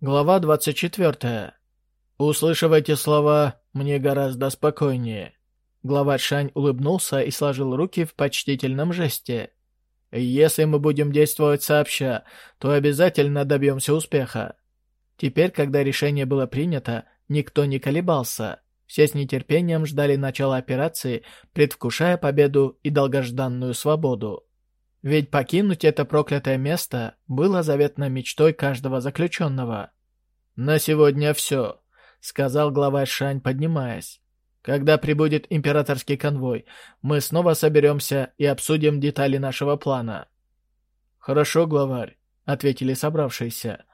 Глава 24. Услышав эти слова, мне гораздо спокойнее. Глава Шань улыбнулся и сложил руки в почтительном жесте. «Если мы будем действовать сообща, то обязательно добьемся успеха». Теперь, когда решение было принято, никто не колебался. Все с нетерпением ждали начала операции, предвкушая победу и долгожданную свободу. Ведь покинуть это проклятое место было заветной мечтой каждого заключенного. «На сегодня все», — сказал глава Шань, поднимаясь. «Когда прибудет императорский конвой, мы снова соберемся и обсудим детали нашего плана». «Хорошо, главарь», — ответили собравшиеся.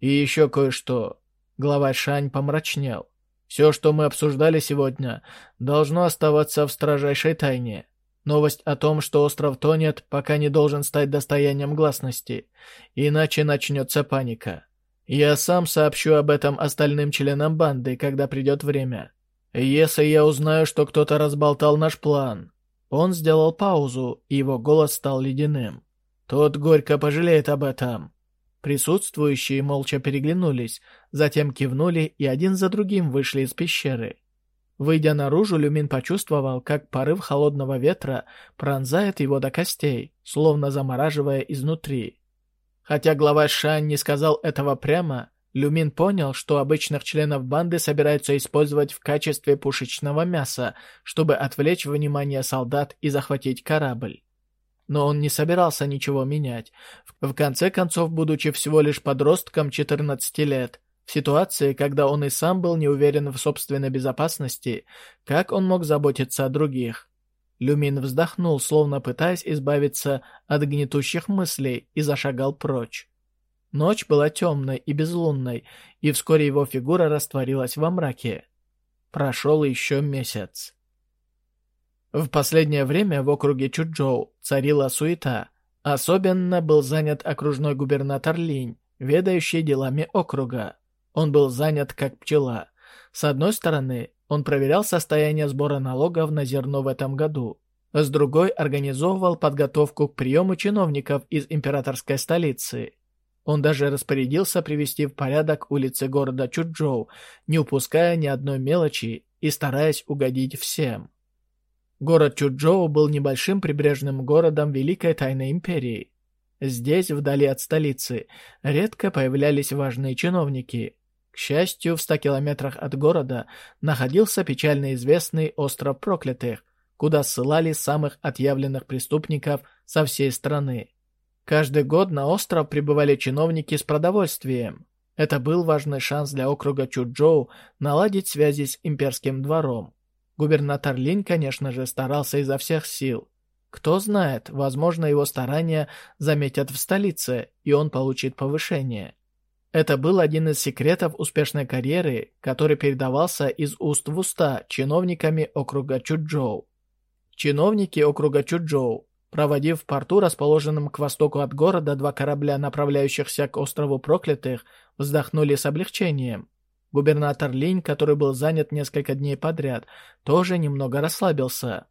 «И еще кое-что». Главарь Шань помрачнел. «Все, что мы обсуждали сегодня, должно оставаться в строжайшей тайне. Новость о том, что остров тонет, пока не должен стать достоянием гласности, иначе начнется паника. Я сам сообщу об этом остальным членам банды, когда придет время. Если я узнаю, что кто-то разболтал наш план...» Он сделал паузу, и его голос стал ледяным. «Тот горько пожалеет об этом». Присутствующие молча переглянулись, затем кивнули и один за другим вышли из пещеры. Выйдя наружу, Люмин почувствовал, как порыв холодного ветра пронзает его до костей, словно замораживая изнутри. Хотя глава Шань не сказал этого прямо, Люмин понял, что обычных членов банды собираются использовать в качестве пушечного мяса, чтобы отвлечь внимание солдат и захватить корабль. Но он не собирался ничего менять. В конце концов, будучи всего лишь подростком 14 лет, в ситуации, когда он и сам был не уверен в собственной безопасности, как он мог заботиться о других? Люмин вздохнул, словно пытаясь избавиться от гнетущих мыслей, и зашагал прочь. Ночь была темной и безлунной, и вскоре его фигура растворилась во мраке. Прошел еще месяц. В последнее время в округе Чуджоу царила суета. Особенно был занят окружной губернатор Линь, ведающий делами округа. Он был занят как пчела. С одной стороны, он проверял состояние сбора налогов на зерно в этом году. С другой, организовывал подготовку к приему чиновников из императорской столицы. Он даже распорядился привести в порядок улицы города Чуджоу, не упуская ни одной мелочи и стараясь угодить всем. Город Чуджоу был небольшим прибрежным городом Великой Тайной Империи. Здесь, вдали от столицы, редко появлялись важные чиновники. К счастью, в ста километрах от города находился печально известный остров Проклятых, куда ссылали самых отъявленных преступников со всей страны. Каждый год на остров прибывали чиновники с продовольствием. Это был важный шанс для округа Чуджоу наладить связи с имперским двором. Губернатор Линь, конечно же, старался изо всех сил. Кто знает, возможно, его старания заметят в столице, и он получит повышение. Это был один из секретов успешной карьеры, который передавался из уст в уста чиновниками округа Чуджоу. Чиновники округа Чуджоу, проводив в порту, расположенном к востоку от города, два корабля, направляющихся к острову Проклятых, вздохнули с облегчением. Губернатор Линь, который был занят несколько дней подряд, тоже немного расслабился.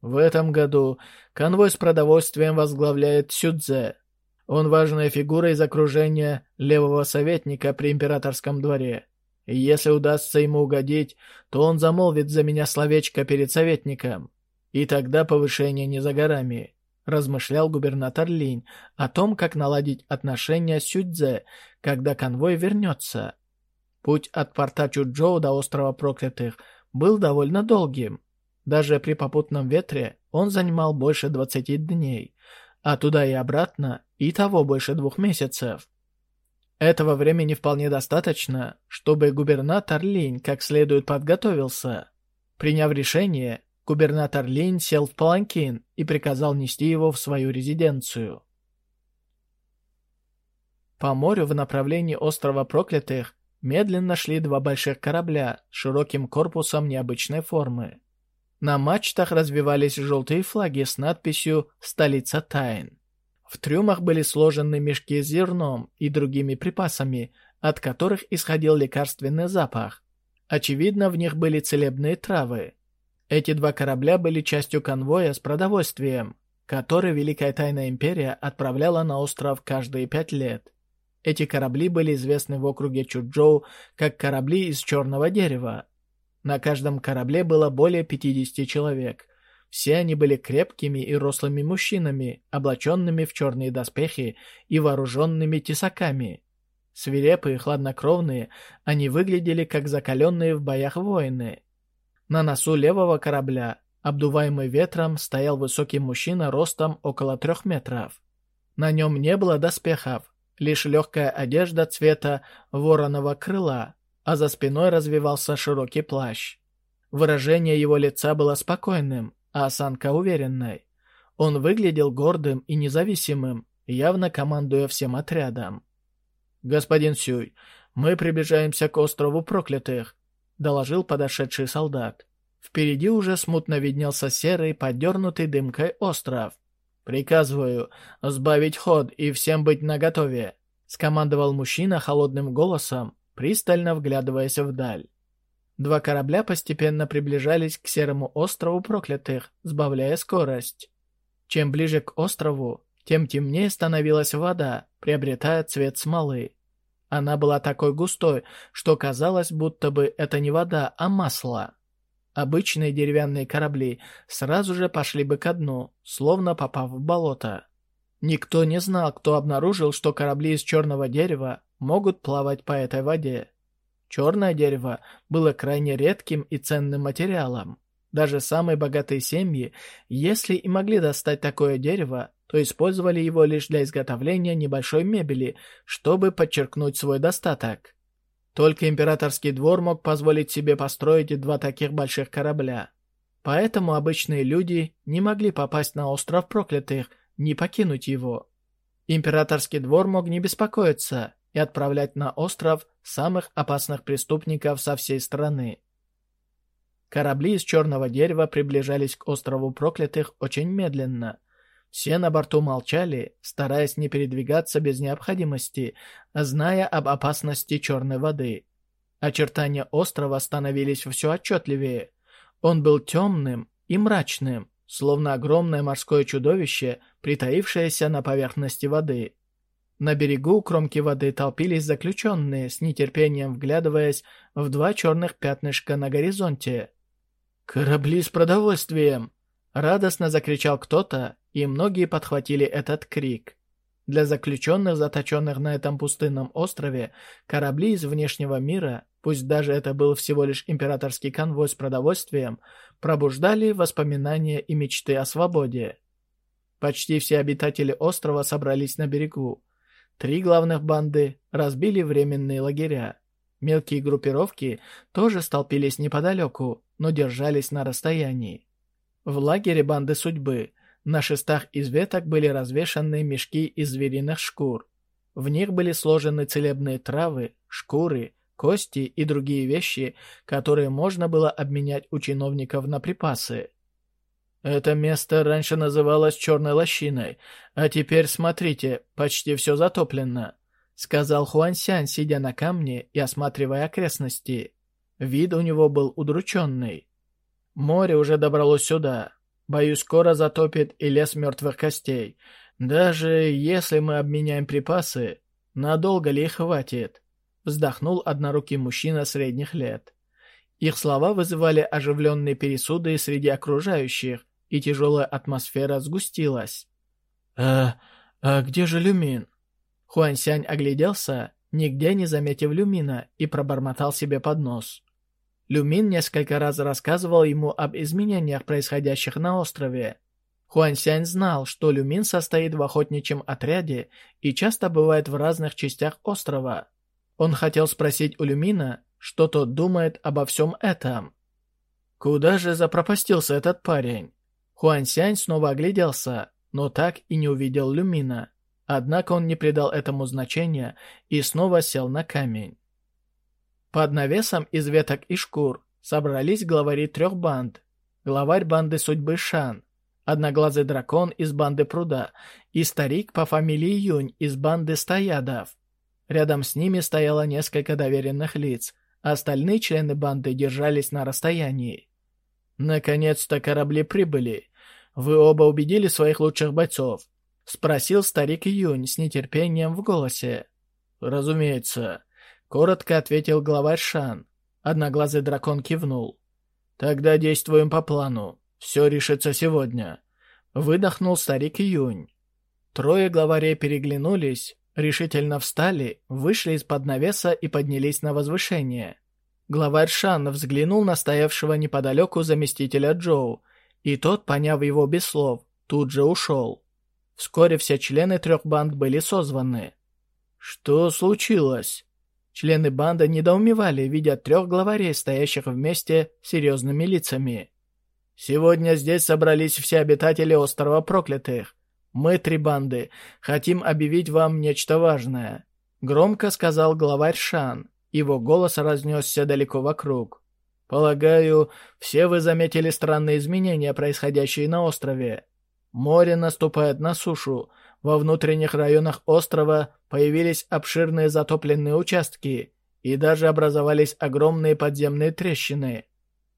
В этом году конвой с продовольствием возглавляет Сюдзе, он важная фигура из окружения левого советника при императорском дворе. И если удастся ему угодить, то он замолвит за меня словечко перед советником. И тогда повышение не за горами. Размышлял губернатор Линь о том, как наладить отношения с Сюдзе, когда конвой вернется. Путь от порта Чуджоу до острова Проклятых был довольно долгим. Даже при попутном ветре он занимал больше 20 дней, а туда и обратно и того больше двух месяцев. Этого времени вполне достаточно, чтобы губернатор Линь как следует подготовился. Приняв решение, губернатор Линь сел в паланкин и приказал нести его в свою резиденцию. По морю в направлении острова Проклятых медленно шли два больших корабля с широким корпусом необычной формы. На мачтах развивались желтые флаги с надписью «Столица тайн». В трюмах были сложены мешки с зерном и другими припасами, от которых исходил лекарственный запах. Очевидно, в них были целебные травы. Эти два корабля были частью конвоя с продовольствием, который Великая Тайная Империя отправляла на остров каждые пять лет. Эти корабли были известны в округе Чуджоу как корабли из черного дерева. На каждом корабле было более 50 человек. Все они были крепкими и рослыми мужчинами, облаченными в черные доспехи и вооруженными тесаками. Свирепые, хладнокровные, они выглядели как закаленные в боях воины. На носу левого корабля, обдуваемый ветром, стоял высокий мужчина ростом около трех метров. На нем не было доспехов, лишь легкая одежда цвета вороного крыла, а за спиной развивался широкий плащ. Выражение его лица было спокойным, а осанка уверенной. Он выглядел гордым и независимым, явно командуя всем отрядом. «Господин Сюй, мы приближаемся к острову проклятых», — доложил подошедший солдат. Впереди уже смутно виднелся серый, подернутый дымкой остров. «Приказываю сбавить ход и всем быть наготове», — скомандовал мужчина холодным голосом, пристально вглядываясь вдаль. Два корабля постепенно приближались к серому острову проклятых, сбавляя скорость. Чем ближе к острову, тем темнее становилась вода, приобретая цвет смолы. Она была такой густой, что казалось, будто бы это не вода, а масло. Обычные деревянные корабли сразу же пошли бы ко дну, словно попав в болото. Никто не знал, кто обнаружил, что корабли из черного дерева могут плавать по этой воде. Черное дерево было крайне редким и ценным материалом. Даже самые богатые семьи, если и могли достать такое дерево, то использовали его лишь для изготовления небольшой мебели, чтобы подчеркнуть свой достаток. Только императорский двор мог позволить себе построить два таких больших корабля. Поэтому обычные люди не могли попасть на остров проклятых, не покинуть его. Императорский двор мог не беспокоиться и отправлять на остров самых опасных преступников со всей страны. Корабли из черного дерева приближались к острову проклятых очень медленно – все на борту молчали, стараясь не передвигаться без необходимости, зная об опасности черной воды. Очертания острова становились все отчетливее. Он был темным и мрачным, словно огромное морское чудовище, притаившееся на поверхности воды. На берегу у кромки воды толпились заключенные, с нетерпением вглядываясь в два черных пятнышка на горизонте. «Корабли с продовольствием!» Радостно закричал кто-то, и многие подхватили этот крик. Для заключенных, заточенных на этом пустынном острове, корабли из внешнего мира, пусть даже это был всего лишь императорский конвой с продовольствием, пробуждали воспоминания и мечты о свободе. Почти все обитатели острова собрались на берегу. Три главных банды разбили временные лагеря. Мелкие группировки тоже столпились неподалеку, но держались на расстоянии. В лагере банды судьбы на шестах из веток были развешаны мешки из звериных шкур. В них были сложены целебные травы, шкуры, кости и другие вещи, которые можно было обменять у чиновников на припасы. Это место раньше называлось Черной лощиной, а теперь, смотрите, почти все затоплено, сказал Хуансянь, сидя на камне и осматривая окрестности. Вид у него был удрученный. Море уже добралось сюда. Боюсь, скоро затопит и лес мертвых костей. Даже если мы обменяем припасы, надолго ли их хватит?» Вздохнул однорукий мужчина средних лет. Их слова вызывали оживленные пересуды среди окружающих, и тяжелая атмосфера сгустилась. «А, а где же Люмин?» Хуансянь огляделся, нигде не заметив Люмина, и пробормотал себе под нос. Люмин несколько раз рассказывал ему об изменениях, происходящих на острове. Хуансянь знал, что Люмин состоит в охотничьем отряде и часто бывает в разных частях острова. Он хотел спросить у Люмина, что тот думает обо всем этом. Куда же запропастился этот парень? Хуансянь снова огляделся, но так и не увидел Люмина. Однако он не придал этому значения и снова сел на камень. Под навесом из веток и шкур собрались главари трех банд. Главарь банды судьбы Шан, одноглазый дракон из банды пруда и старик по фамилии Юнь из банды стоядов. Рядом с ними стояло несколько доверенных лиц, остальные члены банды держались на расстоянии. «Наконец-то корабли прибыли. Вы оба убедили своих лучших бойцов?» — спросил старик Юнь с нетерпением в голосе. разумеется», — коротко ответил главарь Шан. Одноглазый дракон кивнул. «Тогда действуем по плану. Все решится сегодня», — выдохнул старик Юнь. Трое главарей переглянулись, решительно встали, вышли из-под навеса и поднялись на возвышение. Главарь Шан взглянул на стоявшего неподалеку заместителя Джоу, и тот, поняв его без слов, тут же ушел. Вскоре все члены трех банд были созваны. «Что случилось?» Члены банды недоумевали, видя трех главарей, стоящих вместе серьезными лицами. «Сегодня здесь собрались все обитатели острова Проклятых. Мы, три банды, хотим объявить вам нечто важное», — громко сказал главарь Шан. Его голос разнесся далеко вокруг. «Полагаю, все вы заметили странные изменения, происходящие на острове. Море наступает на сушу. Во внутренних районах острова появились обширные затопленные участки, и даже образовались огромные подземные трещины.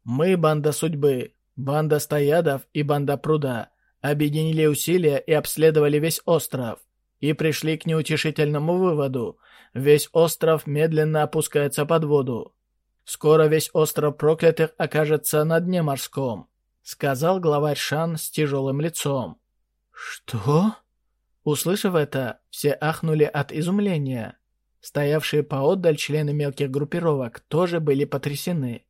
Мы, банда судьбы, банда стоядов и банда пруда, объединили усилия и обследовали весь остров, и пришли к неутешительному выводу. Весь остров медленно опускается под воду. Скоро весь остров проклятых окажется на дне морском сказал главарь Шан с тяжелым лицом. «Что?» Услышав это, все ахнули от изумления. Стоявшие поотдаль члены мелких группировок тоже были потрясены.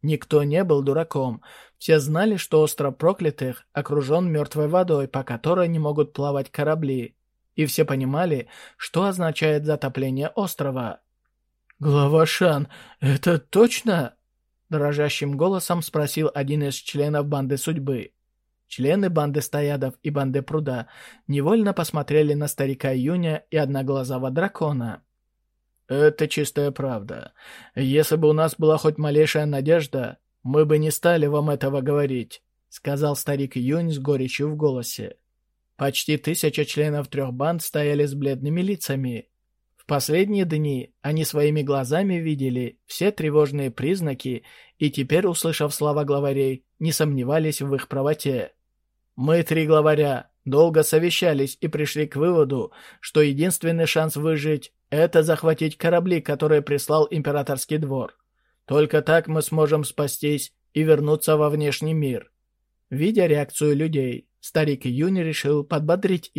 Никто не был дураком. Все знали, что остров проклятых окружен мертвой водой, по которой не могут плавать корабли. И все понимали, что означает затопление острова. «Глава Шан, это точно?» Дрожащим голосом спросил один из членов банды судьбы. Члены банды стоядов и банды пруда невольно посмотрели на старика Юня и одноглазого дракона. «Это чистая правда. Если бы у нас была хоть малейшая надежда, мы бы не стали вам этого говорить», — сказал старик Юнь с горечью в голосе. Почти тысяча членов трех банд стояли с бледными лицами последние дни они своими глазами видели все тревожные признаки и теперь, услышав слова главарей, не сомневались в их правоте. «Мы, три главаря, долго совещались и пришли к выводу, что единственный шанс выжить — это захватить корабли, которые прислал императорский двор. Только так мы сможем спастись и вернуться во внешний мир». Видя реакцию людей, старик Юни решил подбодрить их.